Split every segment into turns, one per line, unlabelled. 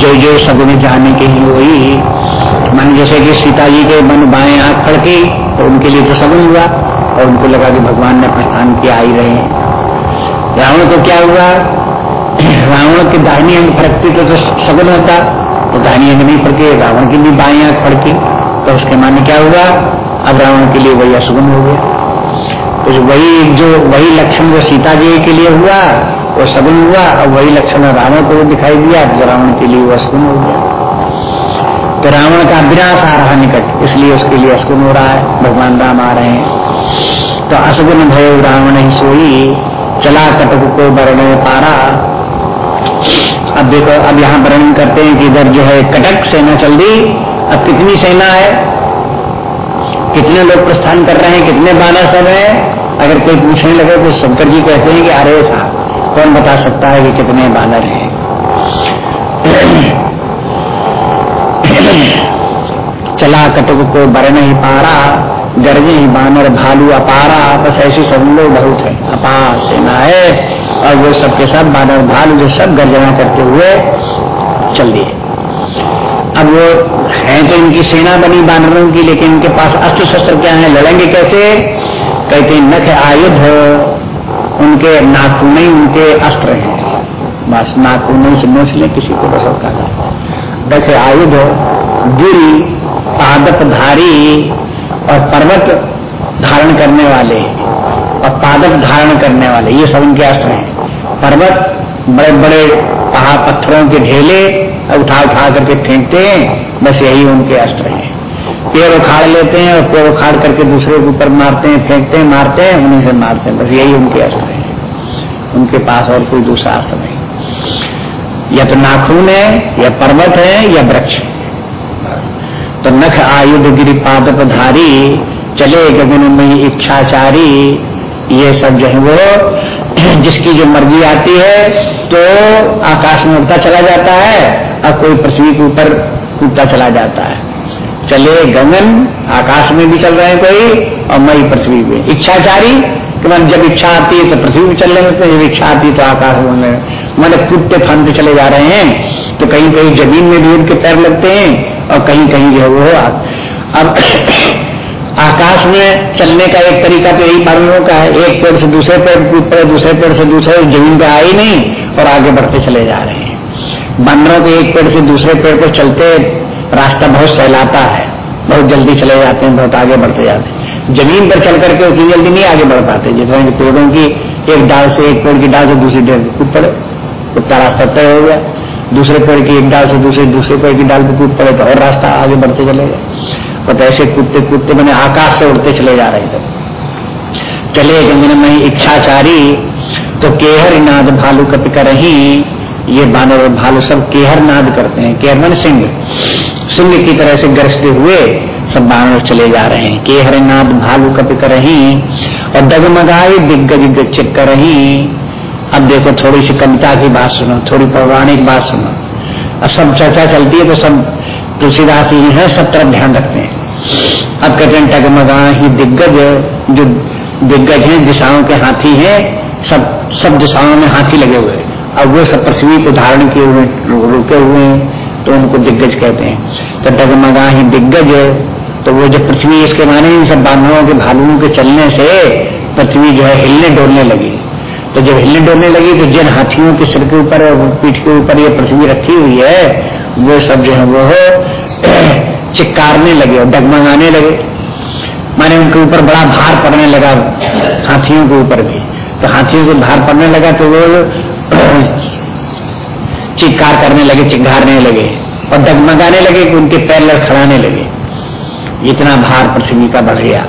जो जो सगुन जाने के ही वही। मान जैसे कि सीता जी के मन बाएँ आँख फड़की तो उनके लिए तो सगुन हुआ और उनको लगा कि भगवान ने प्रस्थान किया ही रहे हैं। रावण को क्या हुआ? रावण के दाहिनी अंग फड़कती तो, तो सगुन होता तो दाहिनी अंग नहीं फड़के रावण की भी बाएँ आँख फड़की तो उसके माने क्या हुआ? अब रावण के लिए वही असगुन हो गया। तो वही जो वही लक्षण जो सीता जी के लिए हुआ वो सगुन हुआ और वही लक्षण रावण को भी दिखाई दिया। जो रावण के लिए वो हो गया। तो रावण का विनाश आ रहा निकट। इसलिए उसके लिए असगुन हो रहा है। भगवान राम आ रहे हैं। तो असगुन भय रावण ही सोई। चला कटक को वर्ण पारा। अब देखो, अब यहाँ वर्णन करते हैं कि इधर जो है कटक सेना चल दी अब कितनी सेना है? कितने लोग प्रस्थान कर रहे हैं? कितने बानर सब हैं? अगर कोई पूछने लगे तो शंकर जी कहते हैं कि अरे साहब कौन बता सकता है कि कितने बानर हैं? चला कटक को बरन ही पारा गर्जे ही बानर भालू अपारा, बस ऐसे सब लोग बहुत है। अपार सेना है, और वो सबके सब बानर भालू जो सब गर्जना करते हुए चल दिए। अब वो है तो इनकी सेना बनी बानरों की, लेकिन इनके पास अस्त्र शस्त्र क्या है? लड़ेंगे कैसे? कहते नख आयुध उनके नाखून उनके अस्त्र हैं। बस नाखून से नोच ले, किसी को बस का नख आयुध, गिरी पादप धारी और पर्वत धारण करने वाले और पादप धारण करने वाले, ये सब उनके अस्त्र हैं। पर्वत बड़े बड़े पहाड़ पत्थरों के ढेले उठा उठा करके फेंकते हैं, बस यही उनके अस्त्र हैं। पेड़ उखाड़ लेते हैं और पेड़ उखाड़ करके दूसरे के ऊपर मारते हैं, फेंकते हैं, मारते हैं, उन्हीं से मारते हैं। बस यही उनके अस्त्र है। उनके पास और कोई दूसरा अस्त्र नहीं। या तो नाखून है, या पर्वत है, या वृक्ष तो नख आयुध गिरी पादपधारी चले गगन में इच्छाचारी, ये सब जो है वो, जिसकी जो मर्ज़ी आती है तो आकाश में उड़ता चला जाता है, और कोई पृथ्वी के ऊपर कूदता चला जाता है। चले गगन, आकाश में भी चल रहे हैं कोई, और मई पृथ्वी में इच्छाचारी कि जब इच्छा आती है तो पृथ्वी में चलने लगते जब इच्छा आती है तो आकाश में मैंने कूदते फंदते चले जा रहे हैं तो कहीं कहीं ज़मीन में भी उनके पैर लगते हैं, और कहीं कहीं जो वो अब आकाश में चलने का एक तरीका तो यही बानरों का है एक पेड़ से दूसरे पेड़, कूद पड़े दूसरे पेड़ से दूसरे, ज़मीन पे आई नहीं, और आगे बढ़ते चले जा रहे हैं। बंदरों के एक पेड़ से दूसरे पेड़ पर चलते रास्ता बहुत सहलाता है, बहुत जल्दी चले जाते हैं, बहुत आगे बढ़ते जाते हैं। ज़मीन पर चल करके उतनी जल्दी नहीं आगे बढ़ पाते। जितना कि पेड़ों की एक डाल से एक पेड़ की डाल से दूसरी डाल कूद पड़े उतना रास्ता तय हो गया। दूसरे पेड़ की एक डाल से दूसरे दूसरे पेड़ की डाल पर कूद पड़े तो और रास्ता आगे बढ़ते चले गए। और तो ऐसे कूदते कूदते मैंने आकाश से उड़ते चले जा रहे थे। चले गंगन में इच्छाचारी तो केहर नाद भालू कप कर ही ये बानर और भालू सब केहर नाद करते हैं, केहर मन सिंह। सिंह की तरह से गरजते हुए, सब बानर चले जा रहे हैं। केहर नाद भालू कप कर ही और डगमगाई दिग्गज चिक कर रही अब देखो, थोड़ी सी कविता की बात सुनो, थोड़ी पौराणिक बात सुनो। अब सब चर्चा चलती है तो सब तुलसीदास ही है, सब तरफ़ ध्यान रखते हैं। अब कहते हैं टगमगा ही दिग्गज, जो दिग्गज हैं, दिशाओं के हाथी हैं, सब सब दिशाओं में हाथी लगे हुए अब वो सब पृथ्वी को धारण किए हुए, रुके हुए हैं तो उनको दिग्गज कहते हैं। तो डगमगा ही दिग्गज है तो वो जो पृथ्वी इसके माने इन सब बांधवों के भालुओं के चलने से पृथ्वी जो है हिलने डोलने लगी। तो जब हिलने डोलने लगी तो जिन हाथियों के सिर के ऊपर पीठ के ऊपर ये पृथ्वी रखी हुई है, वो सब जो है वो चिक्कारने लगे और डगमगाने लगे। माने उनके ऊपर बड़ा भार पड़ने लगा हाथियों के ऊपर भी। तो हाथियों से भार पड़ने लगा तो वो चिक्कार करने लगे, चिंगारने लगे और डगमगाने लगे कि उनके पैर लड़खड़ाने लगे। इतना भार पृथ्वी का बढ़ गया।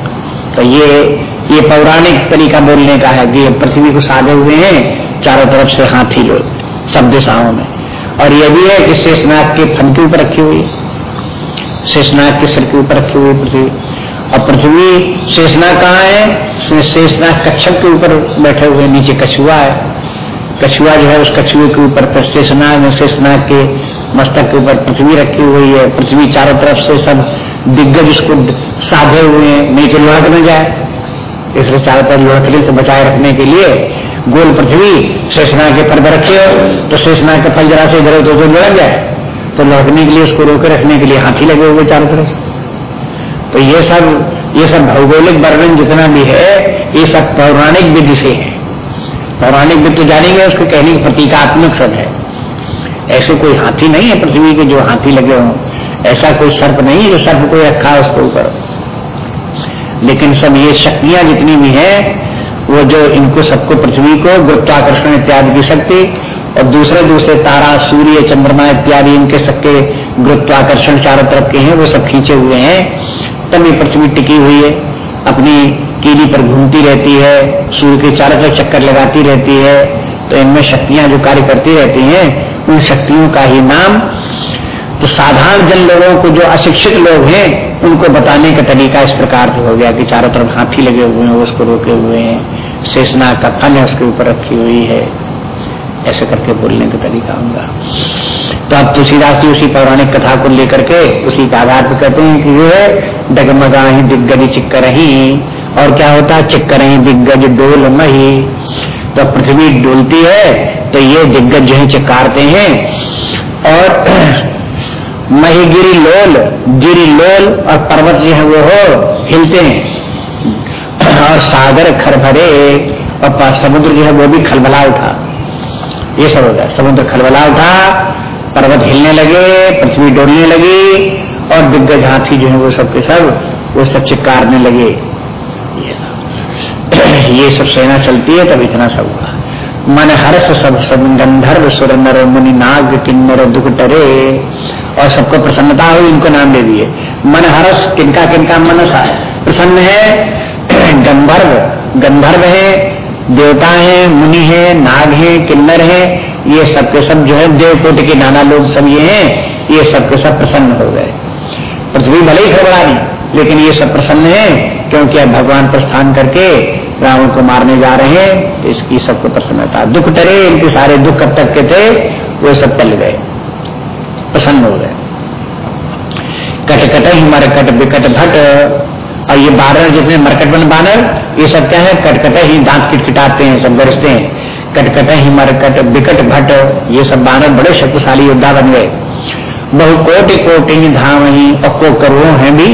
तो ये ये पौराणिक तरीका बोलने का है कि पृथ्वी को साधे हुए हैं, चारों तरफ़ से हाथी लोग सब दिशाओं में। और ये भी है कि शेषनाग के फन के ऊपर रखी हुई शेषनाग के सिर के ऊपर रखी हुई पृथ्वी। और पृथ्वी शेषनाग कहाँ है? शेषनाग कच्छप के ऊपर बैठे हुए नीचे कछुआ है। कछुआ जो है, उस कछुए के ऊपर शेषनाग शेषनाग के मस्तक के ऊपर पृथ्वी रखी हुई है। पृथ्वी चारों तरफ़ से सब दिग्गज उसको साधे हुए हैं। नीचे लुढ़क न जाए। इसलिए चारों तरफ़ लुढ़कने से बचाए रखने के लिए गोल पृथ्वी शेषनाग के पर रखे हो तो शेषनाग का फल जरा से इधर उधर लुढ़क जाए तो लौटने के लिए उसको रोके रखने के लिए हाथी लगे हुए चारों तरफ़ से। तो ये सब ये सब भौगोलिक वर्णन जितना भी है, ये सब पौराणिक विधि से है। पौराणिक विधि तो जानेंगे, उसको कहने की प्रतीकात्मक सब है। ऐसे कोई हाथी नहीं है पृथ्वी के जो हाथी लगे हों। ऐसा कोई सर्प नहीं है जो सर्प कोई रखा उसके ऊपर। लेकिन सब ये शक्तियाँ जितनी भी है, वो जो इनको सबको पृथ्वी को, गुरुत्वाकर्षण इत्यादि की शक्ति, और दूसरे दूसरे तारा, सूर्य, चंद्रमा इत्यादि इनके सबके गुरुत्वाकर्षण चारों तरफ़ के हैं, वो सब खींचे हुए हैं। तब ये पृथ्वी टिकी हुई है, अपनी कीली पर घूमती रहती है, सूर्य के चारों तरफ़ चक्कर लगाती रहती है तो इनमें शक्तियाँ जो कार्य करती रहती हैं, उन शक्तियों का ही नाम तो साधारण जन लोगों को जो अशिक्षित लोग हैं, उनको बताने का तरीका इस प्रकार से हो गया कि चारों तरफ़ हाथी लगे हुए हैं उसको रोके हुए हैं, शेषनाग का फल है, उसके ऊपर रखी हुई है। ऐसे करके बोलने का तरीका होगा। तो अब तुलसीदास जी उसी पौराणिक कथा को लेकर के उसी के आधार पर कहते हैं कि ये डगमगा ही दिग्गज चिक्कर ही और क्या होता है? चिक्कर ही दिग्गज डोल मही तो पृथ्वी डोलती है तो ये दिग्गज जो है चिक्कारते हैं। और मही गिरी लोल गिरी लोल और पर्वत जो है वो हो, हिलते हैं। और सागर खरभरे और समुद्र जो है वो भी खलबला उठा। ये सब हो गया। समुद्र खलबला उठा, पर्वत हिलने लगे, पृथ्वी डोलने लगी, और दिग्गज हाथी जो है वो सब के सब, वो सब चिकारने लगे। ये सब। ये सब सेना चलती है, तब इतना सब हुआ। मन हर्ष सब सब गंधर्व, सुर नर, मुनि नाग किन्नर दुख टरे और सबको प्रसन्नता हुई, इनको नाम दे दिए। मन हर्ष, किनका किनका मन प्रसन्न है? गंधर्व। गंधर्व है, देवता है, मुनि है, नाग है किन्नर है? ये सब के सब जो है, देवकोट के नाना लोग सब ये हैं। ये सब के सब प्रसन्न हो गए। पृथ्वी भले ही खबरानी लेकिन ये सब प्रसन्न है। क्योंकि अब भगवान प्रस्थान करके रावण को मारने जा रहे हैं तो इसकी सबको प्रसन्नता। दुख टरे इनके सारे दुख कब तक के थे, वो सब टल गए, प्रसन्न हो गए। कट कट ही मरकट, बिकट भट। और ये बानर जितने मरकट बन बानर, ये सब क्या है? कटकट ही दांत किटकिटाते हैं, सब गरजते हैं। कटकट ही मरकट, बिकट भट। ये सब बानर बड़े शक्तिशाली योद्धा बन गए। बहु कोटि कोटि धाम ही, और को करोड़ हैं भी।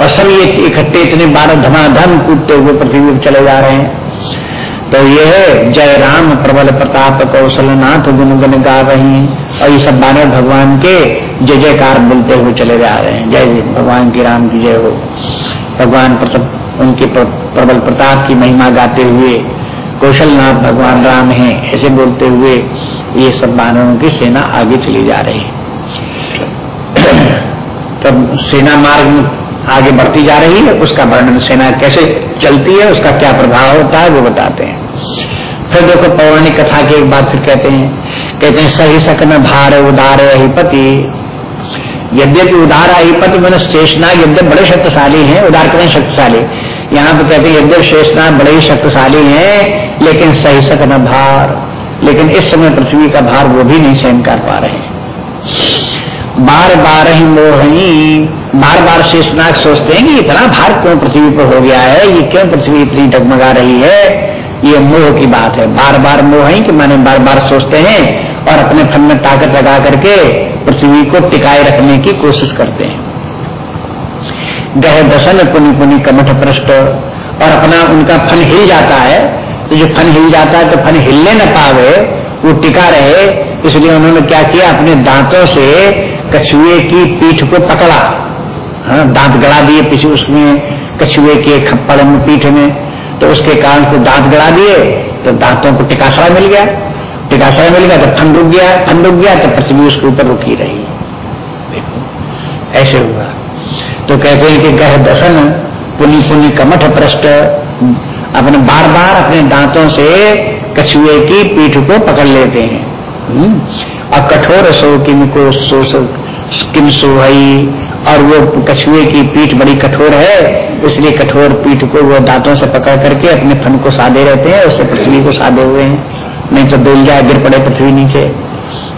और सब ये इकट्ठे इतने बारह धमाधम कूदते हुए पृथ्वी चले जा रहे हैं। तो ये है, जय राम, प्रबल प्रताप कौशलनाथ गुन गुन गा रही और ये सब बानर भगवान के जय जयकार बोलते हुए चले जा रहे हैं। जय भगवान की राम की जय हो। भगवान उनके प्रबल प्रताप की महिमा गाते हुए कौशलनाथ भगवान राम हैं, ऐसे बोलते हुए ये सब बानरों की सेना आगे चली जा रही है। तब सेना मार्ग में आगे बढ़ती जा रही है, उसका वर्णन सेना कैसे चलती है, उसका क्या प्रभाव होता है, वो बताते हैं। फिर देखो, पौराणिक कथा की एक बात फिर कहते हैं। कहते हैं, सही सकन भार उदार अहिपति यद्यपि उदार अहिपति मैंने शेषनाग यद्यप बड़े शक्तिशाली हैं, उदार करें शक्तिशाली। यहाँ पे कहते हैं यद्यप शेषनाग बड़े ही शक्तिशाली हैं, लेकिन सही सकन भार। लेकिन इस समय पृथ्वी का भार वो भी नहीं सहन कर पा रहे बार बार ही मोहनी बार बार शेषनाग सोचते हैं कि इतना भार क्यों पृथ्वी पर हो गया है? ये क्यों पृथ्वी इतनी डगमगा रही है? ये मोह की बात है। बार बार मोह है कि मैंने बार बार सोचते हैं और अपने फन में ताकत लगा करके पृथ्वी को टिकाए रखने की कोशिश करते हैं। गह दसन पुनि पुनि कमठ पृष्ठ और अपना उनका फन हिल जाता है। तो जो फन हिल जाता है तो फन हिलने न पावे, वो टिका रहे। इसलिए उन्होंने क्या किया? अपने दांतों से कछुए की पीठ को पकड़ा। दांत गड़ा दिए पीछे उसमें, कछुए के खप्पड़ में, पीठ में तो उसके कारण को दांत गड़ा दिए तो दांतों को टिकाशरा मिल गया। टिकाशरा मिल गया तो फन रुक गया फन रुक गया तो पृथ्वी उसके ऊपर रुकी रही। देखो, ऐसे हुआ। तो कहते हैं कि गह दसन पुनि पुनि कमठ पृष्ठ अपने बार बार अपने दांतों से कछुए की पीठ को पकड़ लेते हैं। हम्म। और कठोर सो किम को सो किम सोहई और वो कछुए की पीठ बड़ी कठोर है, इसलिए कठोर पीठ को वो दांतों से पकड़ करके अपने फन को साधे रहते हैं, उससे पृथ्वी को साधे हुए हैं। नहीं तो डोल जाए, गिर पड़े पृथ्वी नीचे,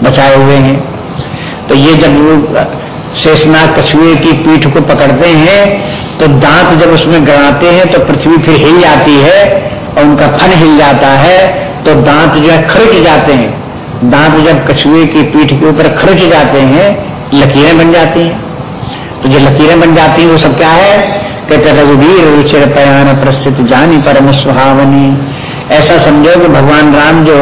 बचाए हुए हैं। तो ये जब वो शेषनाग कछुए की पीठ को पकड़ते हैं तो दांत जब उसमें गड़ाते हैं तो पृथ्वी फिर हिल जाती है, और उनका फन हिल जाता है तो दांत जो है खरिट जाते हैं। दांत जब कछुए की पीठ के ऊपर खर्च जाते हैं, लकीरें बन जाती हैं। तो जो लकीरें बन जाती हैं, वो सब क्या है? कहते रघुवीर रुचिर पयान प्रसिद्ध जानी परम सुहावनी। ऐसा समझो कि भगवान राम जो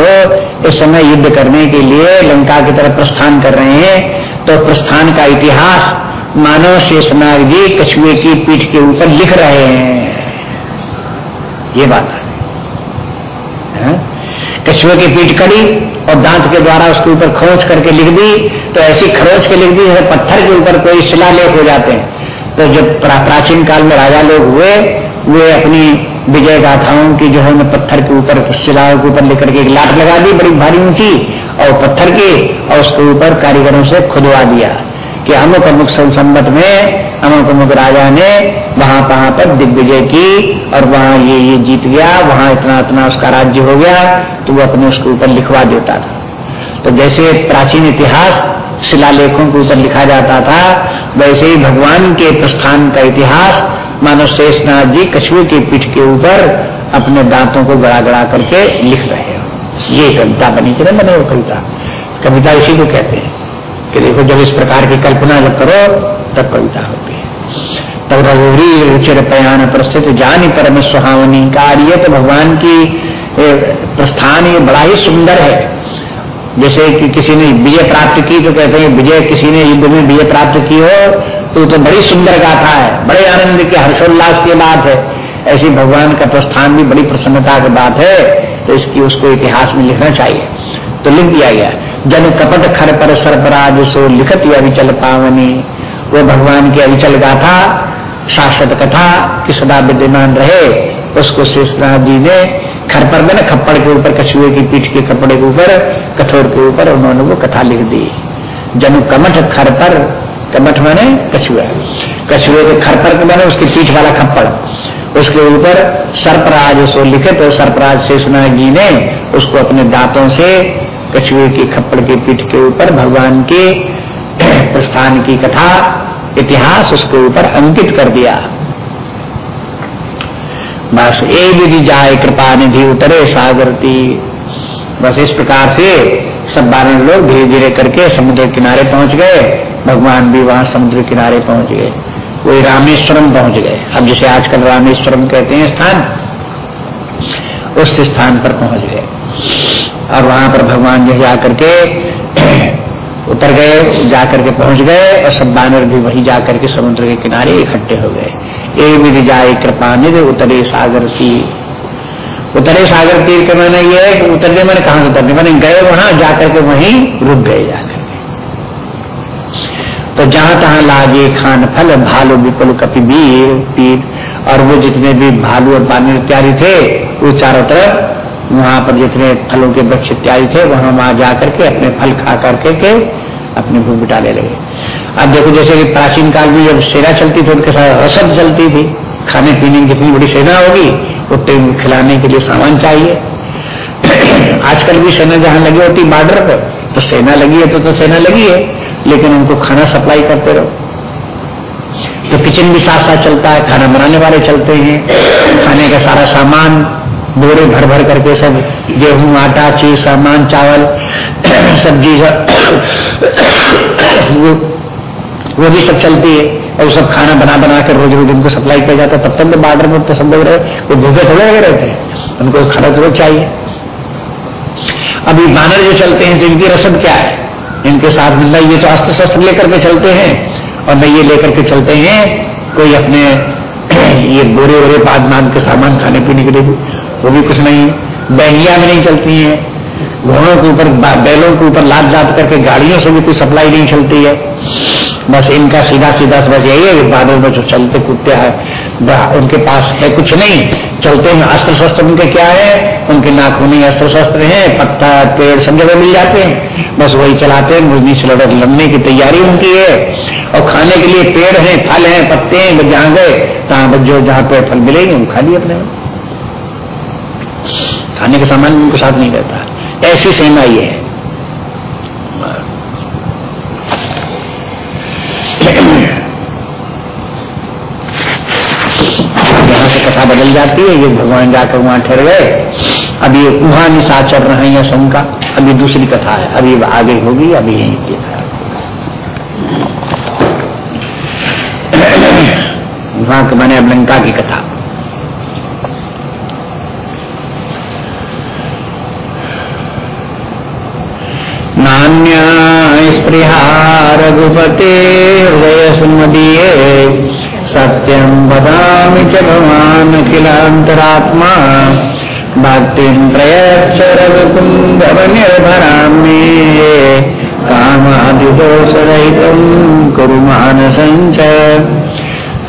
इस समय युद्ध करने के लिए लंका की तरफ़ प्रस्थान कर रहे हैं तो प्रस्थान का इतिहास मानव शेषनाग जी कछुए की पीठ के ऊपर लिख रहे हैं। ये बात है। हाँ? कछुए की पीठ कड़ी और दांत के द्वारा उसके ऊपर खोज करके लिख दी तो ऐसी खरोच के लिख दी जैसे पत्थर के ऊपर कोई शिलालेख हो जाते हैं। तो जब प्राचीन काल में राजा लोग हुए, वे अपनी विजय गाथाओं की जो है पत्थर के ऊपर, शिलाओं के ऊपर लेकर के एक लाट लगा दी, बड़ी भारी ऊँची, और पत्थर की, और उसके ऊपर कारीगरों से खुदवा दिया कि अमुक अमुक संबत में, अमुक अमुक राजा ने वहाँ वहाँ पर दिग्विजय की, और वहाँ ये ये जीत गया, वहाँ इतना इतना उसका राज्य हो गया तो वो अपने उसके ऊपर लिखवा देता था। तो जैसे प्राचीन इतिहास शिलालेखों के ऊपर लिखा जाता था, वैसे ही भगवान के प्रस्थान का इतिहास मानो शेषनाथ जी कछुए की पीठ के ऊपर अपने दांतों को गड़ा गड़ा करके लिख रहे हो। ये कविता बनी कि बने वो कविता। कविता इसी को कहते हैं कि देखो, जब इस प्रकार की कल्पना जब करो, तब कविता होती है। तब रघुरी रुचिर पयान प्रस्थित जानी परम सुहावनी कार्य तो भगवान की प्रस्थान ये बड़ा ही सुंदर है। जैसे कि किसी ने विजय प्राप्त की तो कहते हैं, विजय किसी ने युद्ध में विजय प्राप्त की हो तो तो बड़ी सुंदर गाथा है, बड़े आनंद के, हर्षोल्लास की बात है। ऐसी भगवान का प्रस्थान भी बड़ी प्रसन्नता की बात है तो इसकी उसको इतिहास में लिखना चाहिए। तो लिख दिया गया, जन कपट खर पर सरपराज सो लिखत अविचल पावनी। वो भगवान की अविचल गाथा, शाश्वत कथा, की सदा विद्यमान रहे, उसको शेषनाथ जी ने खरपर पर ना, खप्पड़ के ऊपर, कछुए की पीठ के कपड़े के ऊपर, कठोर के ऊपर उन्होंने वो कथा लिख दी। जनु कमठ खर पर कमठ माने कछुआ। कछुए के खरपर के माने उसकी पीठ वाला खप्पड़। उसके ऊपर सर्पराज सो लिखे तो सर्पराज सुना जी ने उसको अपने दांतों से कछुए की खप्पड़ की पीठ के ऊपर भगवान के प्रस्थान की कथा, इतिहास उसके ऊपर अंकित कर दिया। बस ए विधि जाए कृपा निधि उतरे सागर सागरती बस इस प्रकार से सब बारह लोग धीरे धीरे करके समुद्र किनारे पहुँच गए। भगवान भी वहाँ समुद्र किनारे पहुँच गए। वही रामेश्वरम पहुँच गए। अब जैसे आजकल रामेश्वरम कहते हैं स्थान, उस स्थान पर पहुँच गए। और वहाँ पर भगवान जो जाकर के उतर गए, जाकर के पहुँच गए और सब बानर भी वहीं जाकर के समुद्र के किनारे इकट्ठे हो गए। ए मिल जाए कृपा निधि उतरे सागर की। उतरे सागर के मैंने ये है कि उतरने मैंने कहा से उतरने? मैंने गए वहाँ, जाकर के वहीं रुक गए जाकर के। तो जहाँ तहां लागे खान फल, भालू विपुल कपि वीर पीर। और वो जितने भी भालू और पानी इत्यादि थे, वो चारों तरफ़, वहाँ पर जितने फलों के वृक्ष इत्यादि थे, वहाँ वहाँ जाकर के अपने फल खा करके के अपनी भूख बिटाने लगे अब देखो जैसे कि प्राचीन काल में जब सेना चलती थी उनके साथ रसद चलती थी खाने पीने की जितनी बड़ी सेना होगी उतने खिलाने के लिए सामान चाहिए। आजकल भी सेना जहाँ लगी होती बॉर्डर पर तो सेना लगी है तो, तो सेना लगी है लेकिन उनको खाना सप्लाई करते रहो। तो किचन भी साथ साथ चलता है खाना बनाने वाले चलते हैं खाने का सारा सामान बोरे भर भर करके सब गेहूँ आटा चीज़ सामान चावल सब्ज़ी सब वो भी सब चलती है और सब खाना बना बना कर रोज रोज उनको सप्लाई किया जाता है। तब तक तो बार्डर में तो लोग रहे। वो भूखे थोड़े लगे रहते हैं। उनको खाना ज़रूर चाहिए। अभी बानर जो चलते हैं तो इनकी रसद क्या है? इनके साथ में ये तो अस्त्र शस्त्र लेकर के चलते हैं। और न ये लेकर के चलते हैं, कोई अपने ये बोरे वोरे पाद मान के सामान खाने पीने के लिए वो भी कुछ नहीं है। बहनिया में नहीं चलती है। घोड़ों के ऊपर, बैलों के ऊपर लाद लाद करके गाड़ियों से भी कोई सप्लाई नहीं चलती है। बस इनका सीधा सीधा समझ यही है बादल में जो चलते कूदते हैं उनके पास है कुछ नहीं। चलते हैं अस्त्र शस्त्र उनके क्या है? उनके नाखूनी अस्त्र शस्त्र हैं, पत्ता, पेड़ सब जगह मिल जाते हैं। बस वही चलाते हैं मुझनी से लड़क लड़ने की तैयारी उनकी है। और खाने के लिए पेड़ हैं, फल हैं, पत्ते हैं जहाँ गए, तहां जो जहाँ पेड़ फल मिलेंगे वो खा लिए अपने। खाने का सामान उनके साथ नहीं रहता। ऐसी सेना ये है। यहाँ से कथा बदल जाती है, ये भगवान जाकर वहाँ ठहर गए। अब ये वहाँ निशाचर रहे हैं शंका, अभी दूसरी कथा है। अभी आगे होगी, अभी यही की वहाँ के मैंने अब लंका की कथा। नान्या स्पृहा रघुपते सुमदीये सत्यम बदामि च भवान् अखिलान्तरात्मा। भक्तिं रघुकुन्दवनिर्भरां मे कामादिदोषरहितं कुरु मानसञ्च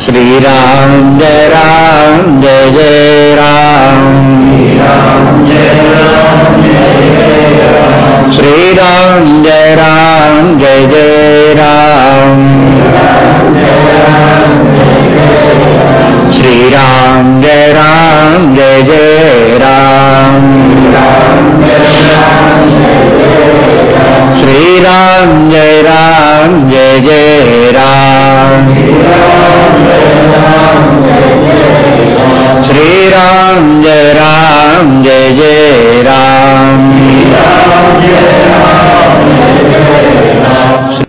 श्रीराम जय राम, जय जय राम। श्री राम जय राम, जय जय